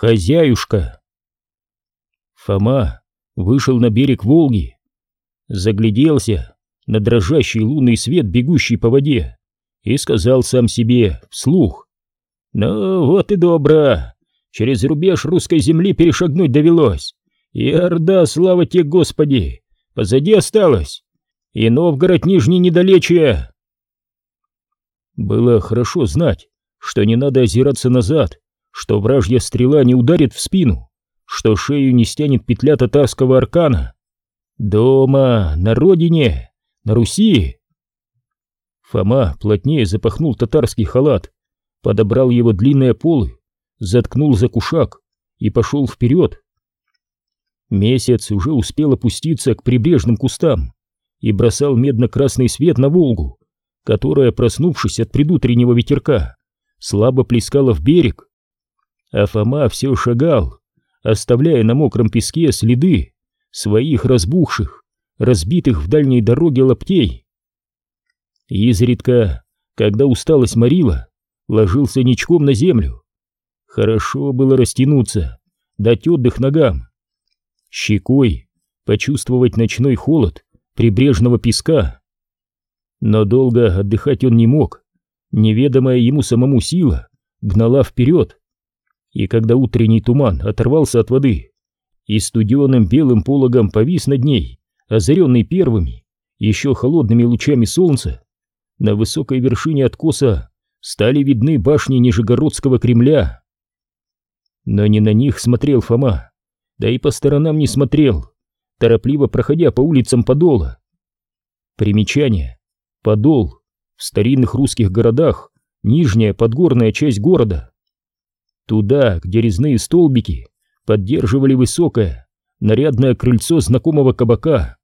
Хозяюшка. Фома вышел на берег Волги, загляделся на дрожащий лунный свет, бегущий по воде, и сказал сам себе вслух. «Ну вот и добро, через рубеж русской земли перешагнуть довелось, и Орда, слава тебе, Господи, позади осталось, и Новгород Нижний недалече». Было хорошо знать, что не надо озираться назад, что вражья стрела не ударит в спину, что шею не стянет петля татарского аркана. Дома, на родине, на Руси. Фома плотнее запахнул татарский халат, подобрал его длинные полы, заткнул за кушак и пошел вперед. Месяц уже успел опуститься к прибрежным кустам и бросал медно-красный свет на Волгу, которая, проснувшись от предутреннего ветерка, слабо плескала в берег а Фома все шагал, оставляя на мокром песке следы своих разбухших, разбитых в дальней дороге лаптей. Изредка, когда усталость морила, ложился ничком на землю. Хорошо было растянуться, дать отдых ногам. Щекой почувствовать ночной холод прибрежного песка. Но долго отдыхать он не мог. Неведомая ему самому сила гнала вперед, и когда утренний туман оторвался от воды и студеным белым пологом повис над ней, озаренный первыми, еще холодными лучами солнца, на высокой вершине откоса стали видны башни Нижегородского Кремля. Но не на них смотрел Фома, да и по сторонам не смотрел, торопливо проходя по улицам Подола. Примечание. Подол. В старинных русских городах нижняя подгорная часть города. Туда, где резные столбики поддерживали высокое, нарядное крыльцо знакомого кабака.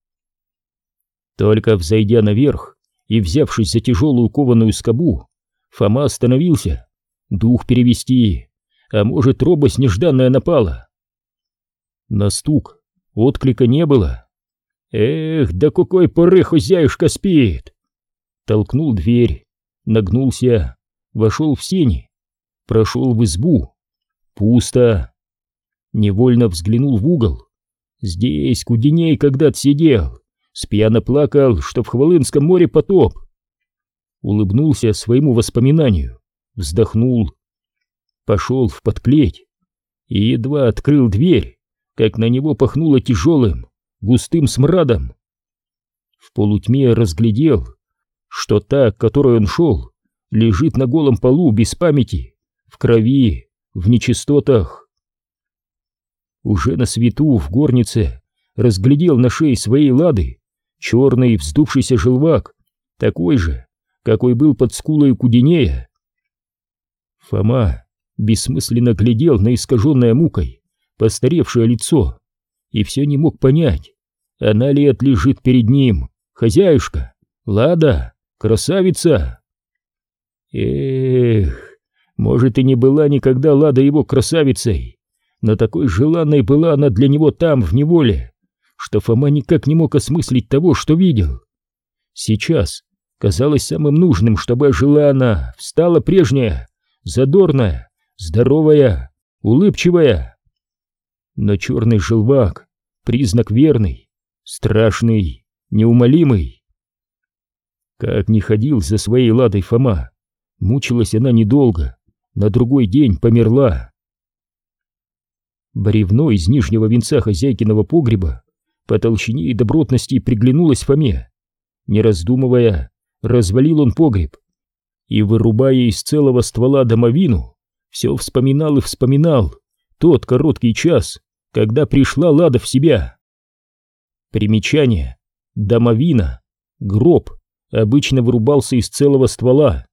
Только взойдя наверх и взявшись за тяжелую кованую скобу, Фома остановился, дух перевести, а может, робость нежданная напала. На стук отклика не было. «Эх, да какой поры хозяюшка спит!» Толкнул дверь, нагнулся, вошел в сени, прошел в избу, Пусто. Невольно взглянул в угол. Здесь Кудиней когда-то сидел, спьяно плакал, что в Хвалынском море потоп. Улыбнулся своему воспоминанию, вздохнул. Пошел в подклеть и едва открыл дверь, как на него пахнуло тяжелым, густым смрадом. В полутьме разглядел, что та, к которой он шел, лежит на голом полу без памяти, в крови, в нечистотах. Уже на свету в горнице разглядел на шее своей лады черный вздувшийся желвак, такой же, какой был под скулой Кудинея. Фома бессмысленно глядел на искаженное мукой постаревшее лицо и все не мог понять, она ли отлежит перед ним, хозяюшка, Лада, красавица. Эх, может, и не была никогда Лада его красавицей, но такой желанной была она для него там, в неволе, что Фома никак не мог осмыслить того, что видел. Сейчас казалось самым нужным, чтобы ожила она, встала прежняя, задорная, здоровая, улыбчивая. Но черный желвак — признак верный, страшный, неумолимый. Как не ходил за своей ладой Фома, мучилась она недолго, на другой день померла. Бревно из нижнего венца хозяйкиного погреба по толщине и добротности приглянулось Фоме. Не раздумывая, развалил он погреб и, вырубая из целого ствола домовину, все вспоминал и вспоминал тот короткий час, когда пришла Лада в себя. Примечание. Домовина. Гроб обычно вырубался из целого ствола.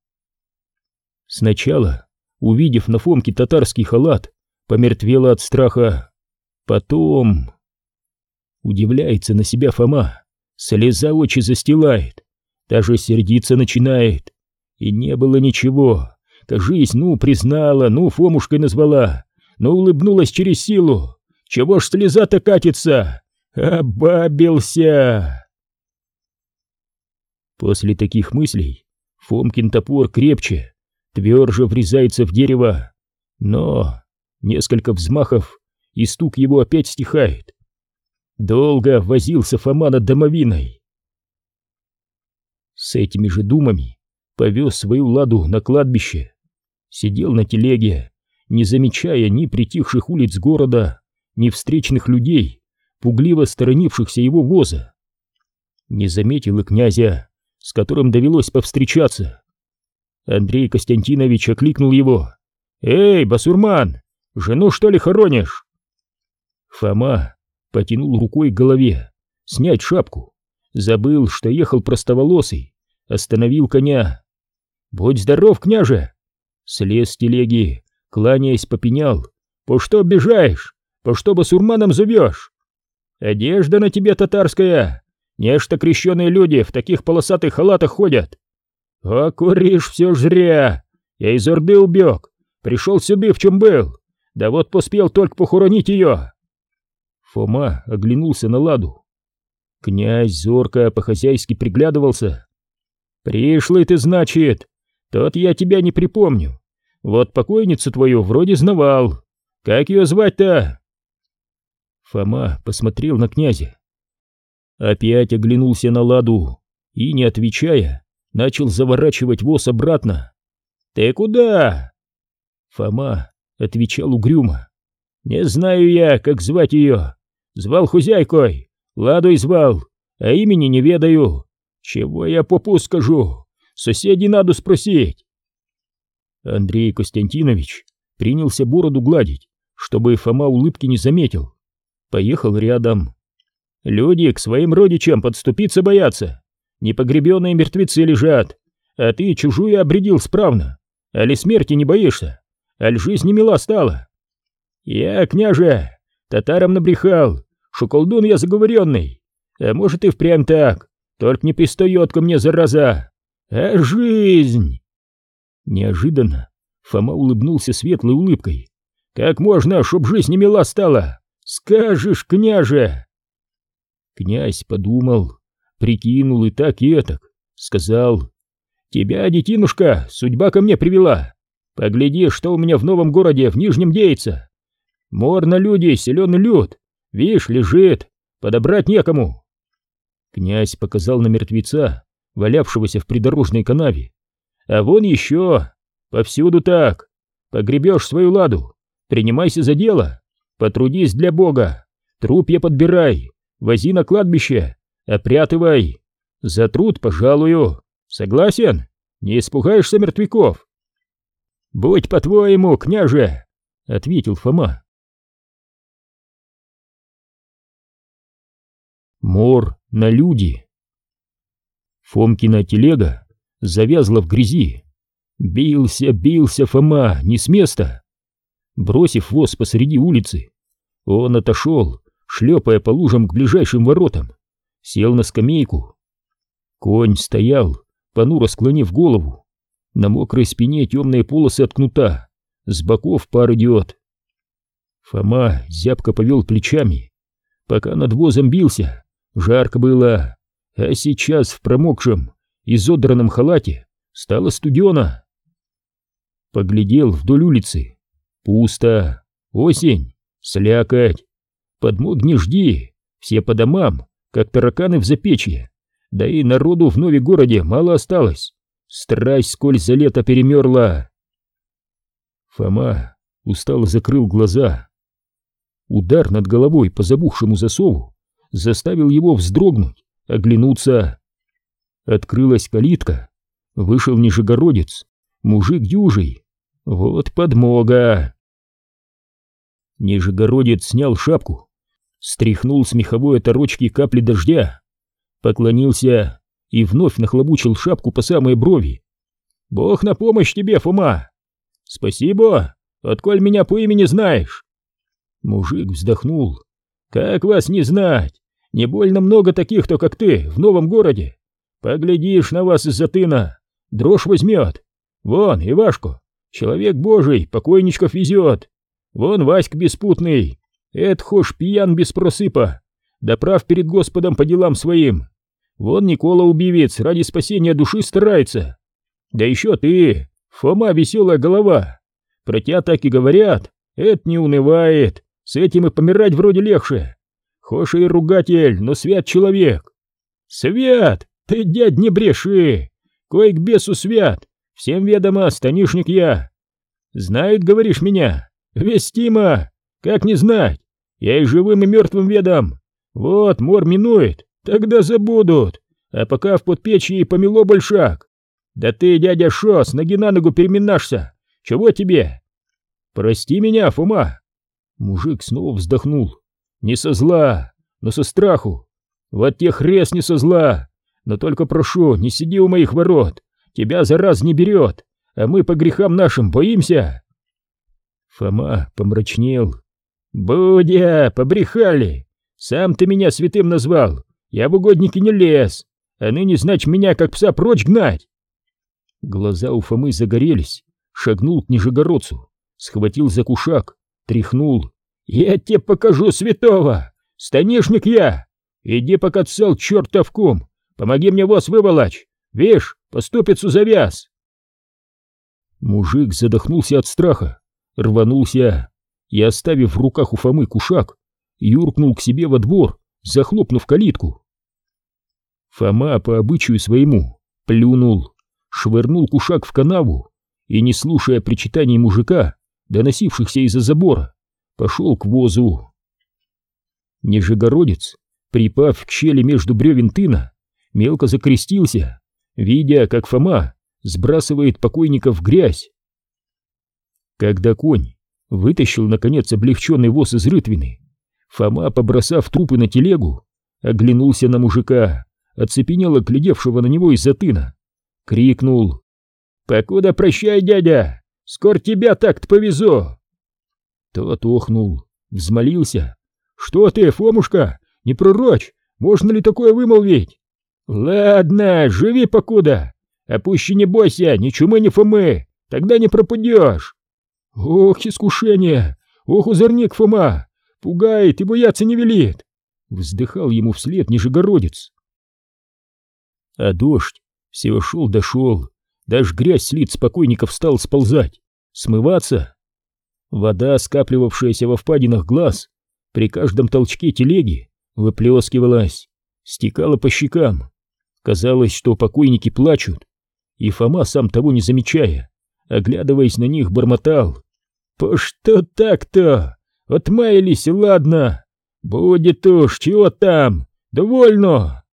Сначала увидев на Фомке татарский халат, помертвела от страха. Потом... Удивляется на себя Фома, слеза очи застилает, даже сердиться начинает. И не было ничего, кажись, ну, признала, ну, Фомушкой назвала, но улыбнулась через силу. Чего ж слеза-то катится? Обабился! После таких мыслей Фомкин топор крепче, тверже врезается в дерево. Но Несколько взмахов, и стук его опять стихает. Долго возился Фома над домовиной. С этими же думами повез свою ладу на кладбище. Сидел на телеге, не замечая ни притихших улиц города, ни встречных людей, пугливо сторонившихся его воза. Не заметил и князя, с которым довелось повстречаться. Андрей Костянтинович окликнул его. «Эй, басурман, жену что ли хоронишь?» Фома потянул рукой к голове, снять шапку. Забыл, что ехал простоволосый, остановил коня. «Будь здоров, княже!» Слез с телеги, кланяясь, попенял. «По что обижаешь? По что басурманом зовешь?» «Одежда на тебе татарская! Нечто крещеные люди в таких полосатых халатах ходят!» «А куришь все жря! Я из Орды убег, пришел сюда, в чем был, да вот поспел только похоронить ее!» Фома оглянулся на ладу. Князь зорко по-хозяйски приглядывался. «Пришлый ты, значит? Тот я тебя не припомню. Вот покойницу твою вроде знавал. Как ее звать-то?» Фома посмотрел на князя. Опять оглянулся на ладу и, не отвечая, начал заворачивать воз обратно. «Ты куда?» Фома отвечал угрюмо. «Не знаю я, как звать ее. Звал хозяйкой, Ладой звал, а имени не ведаю. Чего я попу скажу? Соседей надо спросить». Андрей Константинович принялся бороду гладить, чтобы Фома улыбки не заметил. Поехал рядом. «Люди к своим родичам подступиться боятся. Непогребенные мертвецы лежат, а ты чужую обредил справно. Али смерти не боишься, аль жизнь не мила стала. Я, княже, татарам набрехал, что я заговоренный. А может и впрямь так, только не пристает ко мне, зараза. А жизнь!» Неожиданно Фома улыбнулся светлой улыбкой. «Как можно, чтоб жизнь не мила стала? Скажешь, княже!» Князь подумал, прикинул и так и этак, сказал, «Тебя, детинушка, судьба ко мне привела. Погляди, что у меня в новом городе, в Нижнем деется. Мор на люди, силен люд, вишь, лежит, подобрать некому». Князь показал на мертвеца, валявшегося в придорожной канаве. «А вон еще, повсюду так. Погребешь свою ладу, принимайся за дело, потрудись для Бога, труп я подбирай, вози на кладбище, Опрятывай. За труд пожалую. Согласен? Не испугаешься мертвяков? Будь по-твоему, княже, ответил Фома. Мор на люди. Фомкина телега завязла в грязи. Бился, бился Фома, не с места. Бросив воз посреди улицы, он отошел, шлепая по лужам к ближайшим воротам сел на скамейку. Конь стоял, понуро склонив голову. На мокрой спине темные полосы от кнута, с боков пар идет. Фома зябко повел плечами. Пока над возом бился, жарко было, а сейчас в промокшем, изодранном халате стало студено. Поглядел вдоль улицы. Пусто. Осень. Слякоть. Подмог не жди. Все по домам как тараканы в запечье. Да и народу в нове городе мало осталось. Страсть сколь за лето перемерла. Фома устало закрыл глаза. Удар над головой по забухшему засову заставил его вздрогнуть, оглянуться. Открылась калитка. Вышел нижегородец, мужик дюжий. Вот подмога. Нижегородец снял шапку, стряхнул с меховой оторочки капли дождя, поклонился и вновь нахлобучил шапку по самой брови. «Бог на помощь тебе, Фома!» «Спасибо, отколь меня по имени знаешь!» Мужик вздохнул. «Как вас не знать? Не больно много таких, кто как ты, в новом городе. Поглядишь на вас из-за тына, дрожь возьмет. Вон, Ивашку, человек божий, покойничков везет. Вон Васька беспутный, это хошь пьян без просыпа, да прав перед Господом по делам своим. Вон Никола убивец ради спасения души старается. Да еще ты, Фома веселая голова. Про тебя так и говорят, Это не унывает, с этим и помирать вроде легче. Хошь и ругатель, но свят человек. Свят! Ты, дядь, не бреши! Кой к бесу свят! Всем ведомо, станишник я. Знают, говоришь, меня? Вестимо! Как не знать? Я и живым, и мертвым ведом. Вот, мор минует, тогда забудут. А пока в подпечье помело большак. Да ты, дядя Шо, с ноги на ногу переминашься. Чего тебе? Прости меня, Фома. Мужик снова вздохнул. Не со зла, но со страху. Вот тех рез не со зла. Но только прошу, не сиди у моих ворот. Тебя за раз не берет, а мы по грехам нашим боимся. Фома помрачнел. Будя, побрехали. Сам ты меня святым назвал. Я в угодники не лез. А ныне, значит, меня как пса прочь гнать. Глаза у Фомы загорелись. Шагнул к Нижегородцу. Схватил за кушак. Тряхнул. Я тебе покажу святого. Станишник я. Иди пока цел чертов кум. Помоги мне вас выволочь. Вишь, поступицу завяз. Мужик задохнулся от страха, рванулся и, оставив в руках у Фомы кушак, юркнул к себе во двор, захлопнув калитку. Фома по обычаю своему плюнул, швырнул кушак в канаву и, не слушая причитаний мужика, доносившихся из-за забора, пошел к возу. Нижегородец, припав к щели между бревен тына, мелко закрестился, видя, как Фома сбрасывает покойников в грязь. Когда конь вытащил, наконец, облегченный воз из рытвины, Фома, побросав трупы на телегу, оглянулся на мужика, оцепенело глядевшего на него из-за тына, крикнул «Покуда прощай, дядя! Скоро тебя так-то повезу!» Тот охнул, взмолился «Что ты, Фомушка, не пророчь, можно ли такое вымолвить?» «Ладно, живи покуда, пуще не бойся, ни чумы, ни фомы, тогда не пропадешь!» «Ох, искушение! Ох, узорник Фома! Пугает и бояться не велит!» Вздыхал ему вслед Нижегородец. А дождь все шел дошел, даже грязь с лиц покойников стал сползать, смываться. Вода, скапливавшаяся во впадинах глаз, при каждом толчке телеги выплескивалась, стекала по щекам. Казалось, что покойники плачут, и Фома, сам того не замечая, оглядываясь на них, бормотал. «По что так-то? Отмаялись, ладно. Будет уж, чего там? Довольно!»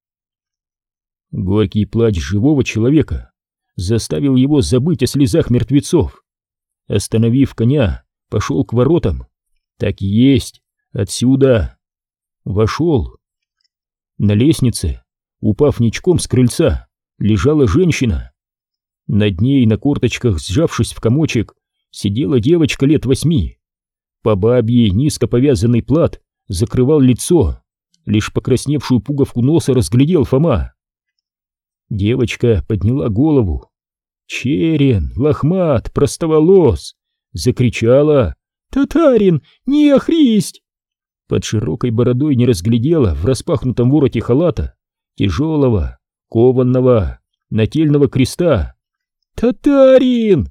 Горький плач живого человека заставил его забыть о слезах мертвецов. Остановив коня, пошел к воротам. Так есть, отсюда. Вошел. На лестнице, упав ничком с крыльца, лежала женщина. Над ней на корточках, сжавшись в комочек, сидела девочка лет восьми. По бабье низко повязанный плат закрывал лицо, лишь покрасневшую пуговку носа разглядел Фома. Девочка подняла голову. Черен, лохмат, простоволос, закричала «Татарин, не охристь!» Под широкой бородой не разглядела в распахнутом вороте халата тяжелого, кованного, нательного креста. «Татарин!»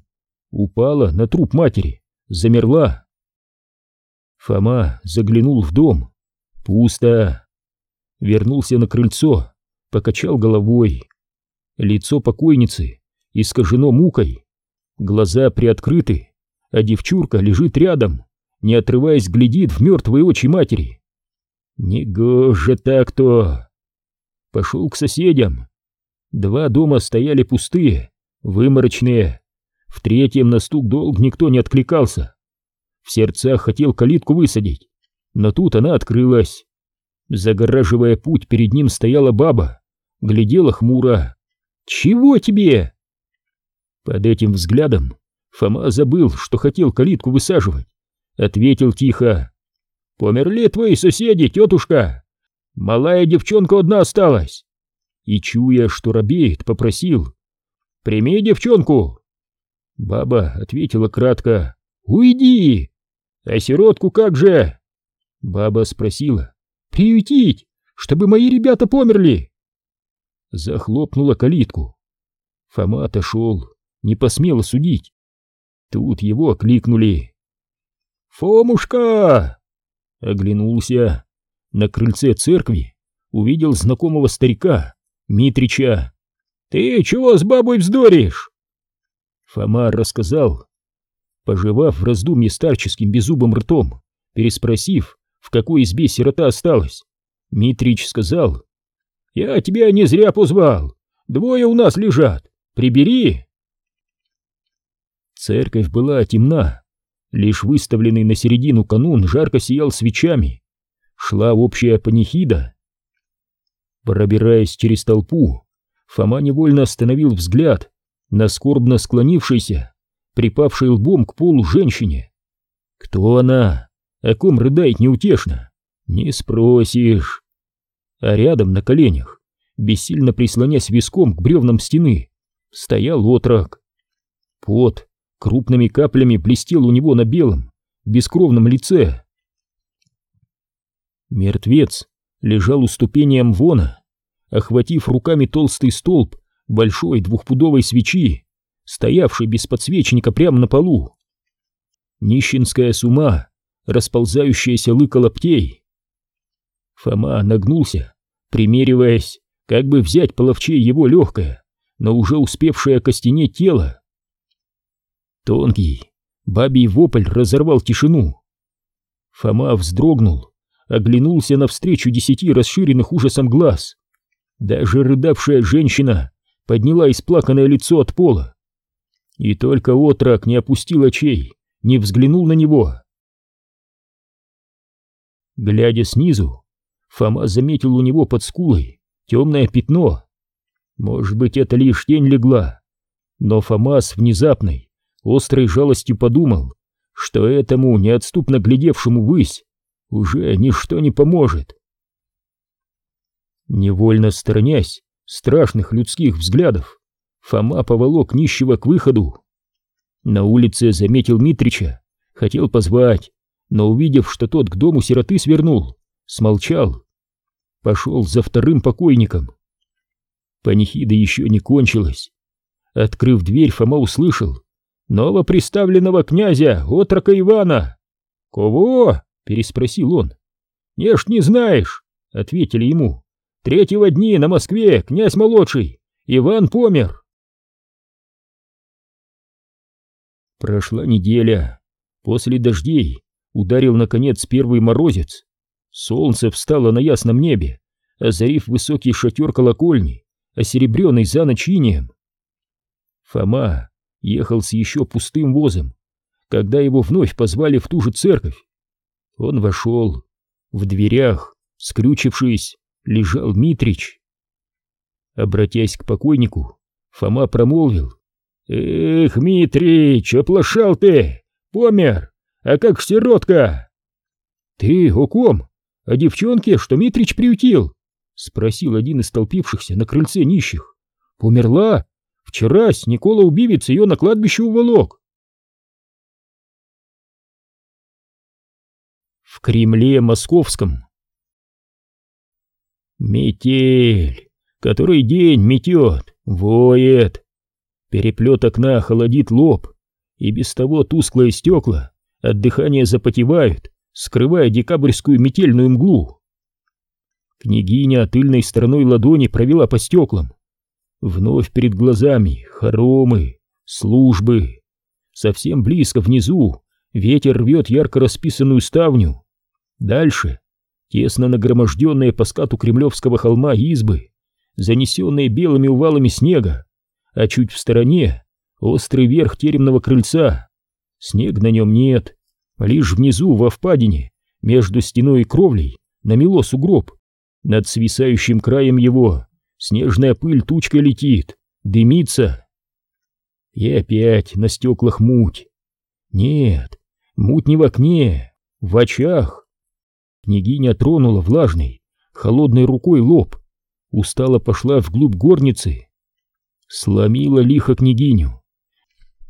Упала на труп матери, замерла. Фома заглянул в дом. Пусто. Вернулся на крыльцо, покачал головой. Лицо покойницы искажено мукой. Глаза приоткрыты, а девчурка лежит рядом, не отрываясь глядит в мертвые очи матери. Негоже так-то. Пошел к соседям. Два дома стояли пустые, выморочные. В третьем на стук долг никто не откликался. В сердцах хотел калитку высадить, но тут она открылась. Загораживая путь, перед ним стояла баба, глядела хмуро. «Чего тебе?» Под этим взглядом Фома забыл, что хотел калитку высаживать. Ответил тихо. «Померли твои соседи, тетушка! Малая девчонка одна осталась!» И, чуя, что робеет, попросил. «Прими девчонку!» Баба ответила кратко. «Уйди!» «А сиротку как же?» Баба спросила. «Приютить, чтобы мои ребята померли!» Захлопнула калитку. Фома отошел, не посмел судить. Тут его окликнули. Фомушка!» Оглянулся. На крыльце церкви увидел знакомого старика, Митрича. «Ты чего с бабой вздоришь?» Фома рассказал. Пожевав в раздумье старческим беззубым ртом, переспросив, в какой избе сирота осталась, Митрич сказал, «Я тебя не зря позвал, двое у нас лежат, прибери!» Церковь была темна, лишь выставленный на середину канун жарко сиял свечами. Шла общая панихида. Пробираясь через толпу, Фома невольно остановил взгляд на скорбно склонившейся, припавшей лбом к полу женщине. Кто она? О ком рыдает неутешно? Не спросишь. А рядом на коленях, бессильно прислонясь виском к бревнам стены, стоял отрок. Пот крупными каплями блестел у него на белом, бескровном лице. Мертвец лежал у ступени Амвона, охватив руками толстый столб большой двухпудовой свечи, стоявшей без подсвечника прямо на полу. Нищенская сума, расползающаяся лыка лаптей. Фома нагнулся, примериваясь, как бы взять половчей его легкое, но уже успевшее окостенеть тело. Тонкий, бабий вопль разорвал тишину. Фома вздрогнул, оглянулся навстречу десяти расширенных ужасом глаз. Даже рыдавшая женщина подняла исплаканное лицо от пола. И только отрак не опустил очей, не взглянул на него. Глядя снизу, Фома заметил у него под скулой темное пятно. Может быть, это лишь тень легла. Но Фома с внезапной, острой жалостью подумал, что этому неотступно глядевшему высь уже ничто не поможет. Невольно сторонясь страшных людских взглядов, Фома поволок нищего к выходу. На улице заметил Митрича, хотел позвать, но увидев, что тот к дому сироты свернул, смолчал. Пошел за вторым покойником. Панихида еще не кончилась. Открыв дверь, Фома услышал новоприставленного князя, отрока Ивана. «Кого?» — переспросил он. «Неш не знаешь», — ответили ему. «Третьего дни на Москве князь молодший, Иван помер». Прошла неделя. После дождей ударил наконец первый морозец. Солнце встало на ясном небе, озарив высокий шатер колокольни, осеребренный за ночь. Фома ехал с еще пустым возом, когда его вновь позвали в ту же церковь. Он вошел. В дверях, скрючившись, лежал Митрич. Обратясь к покойнику, Фома промолвил. «Эх, Митрич, оплошал ты! Помер! А как сиротка?» «Ты о ком? О девчонке, что Митрич приютил?» — спросил один из толпившихся на крыльце нищих. «Померла? Вчерась Никола убивец ее на кладбище уволок. В Кремле московском. Метель, который день метет, воет. Переплет окна холодит лоб, и без того тусклые стекла от дыхания запотевают, скрывая декабрьскую метельную мглу. Княгиня тыльной стороной ладони провела по стеклам, Вновь перед глазами хоромы, службы. Совсем близко внизу ветер рвет ярко расписанную ставню. Дальше тесно нагроможденные по скату кремлевского холма избы, занесенные белыми увалами снега, а чуть в стороне острый верх теремного крыльца. Снег на нем нет, лишь внизу во впадине, между стеной и кровлей, намело сугроб. Над свисающим краем его Снежная пыль тучкой летит, дымится. И опять на стеклах муть. Нет, муть не в окне, в очах. Княгиня тронула влажный, холодной рукой лоб, устало пошла вглубь горницы. Сломила лихо княгиню.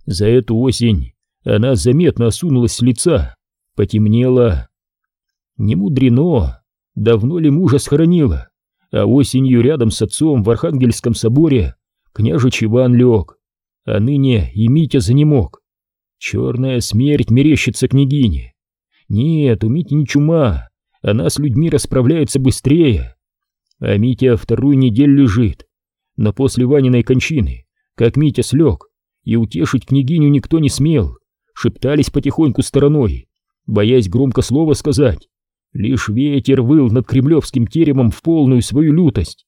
За эту осень она заметно осунулась с лица, потемнела. Не мудрено, давно ли мужа схоронила, а осенью рядом с отцом в Архангельском соборе княжич Иван лег, а ныне и Митя занемог. Черная смерть мерещится княгине, Нет, у Мити не чума, она с людьми расправляется быстрее. А Митя вторую неделю лежит. Но после Ваниной кончины, как Митя слег, и утешить княгиню никто не смел, шептались потихоньку стороной, боясь громко слова сказать. Лишь ветер выл над кремлевским теремом в полную свою лютость.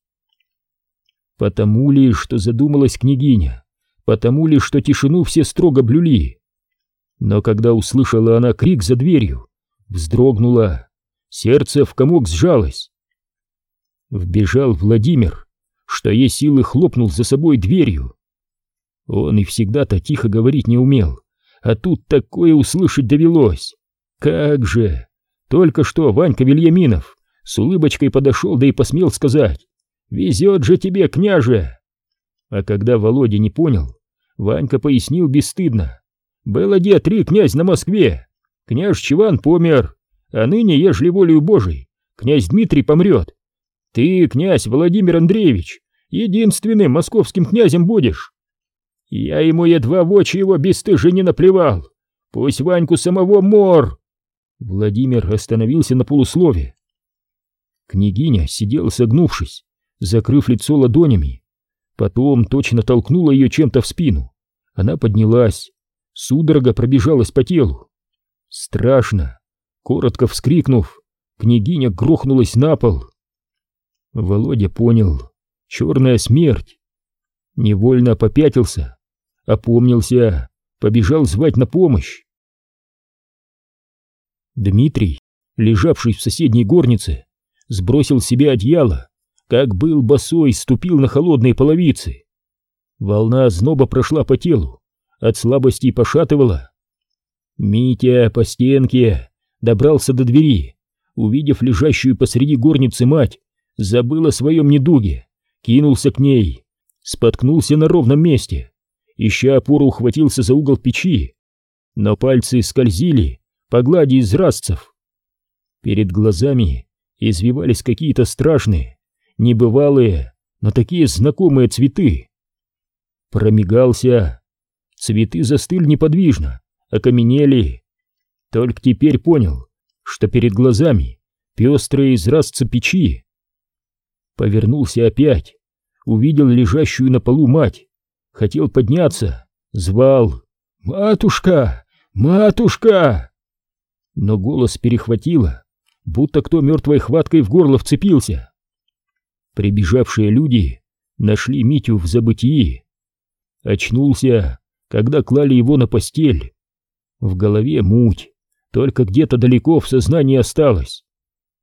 Потому ли, что задумалась княгиня, потому ли, что тишину все строго блюли. Но когда услышала она крик за дверью, вздрогнула, сердце в комок сжалось. Вбежал Владимир, что есть силы хлопнул за собой дверью. Он и всегда-то тихо говорить не умел, а тут такое услышать довелось. Как же! Только что Ванька Вильяминов с улыбочкой подошел, да и посмел сказать «Везет же тебе, княже!» А когда Володя не понял, Ванька пояснил бесстыдно. «Было где три князь на Москве. Княж Чиван помер, а ныне, ежели волею Божией, князь Дмитрий помрет. Ты, князь Владимир Андреевич, единственным московским князем будешь. Я ему едва в очи его бесстыже не наплевал. Пусть Ваньку самого мор!» Владимир остановился на полуслове. Княгиня сидела согнувшись, закрыв лицо ладонями. Потом точно толкнула ее чем-то в спину. Она поднялась, судорога пробежалась по телу. Страшно. Коротко вскрикнув, княгиня грохнулась на пол. Володя понял. Черная смерть. Невольно попятился, опомнился, побежал звать на помощь. Дмитрий, лежавший в соседней горнице, сбросил с себя одеяло, как был босой, ступил на холодные половицы. Волна зноба прошла по телу, от слабости пошатывала. Митя по стенке добрался до двери, увидев лежащую посреди горницы мать, забыл о своем недуге, кинулся к ней, споткнулся на ровном месте, ища опору ухватился за угол печи, но пальцы скользили по глади из. Перед глазами извивались какие-то страшные, небывалые, но такие знакомые цветы. Промигался, цветы застыли неподвижно, окаменели. Только теперь понял, что перед глазами пестрые изразцы печи. Повернулся опять, увидел лежащую на полу мать, хотел подняться, звал «Матушка! Матушка!» Но голос перехватило, будто кто мертвой хваткой в горло вцепился. Прибежавшие люди нашли Митю в забытии. Очнулся, когда клали его на постель. В голове муть, только где-то далеко в сознании осталось.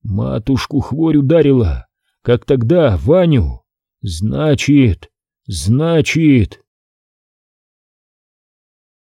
Матушку хворь ударила, как тогда Ваню. Значит, значит...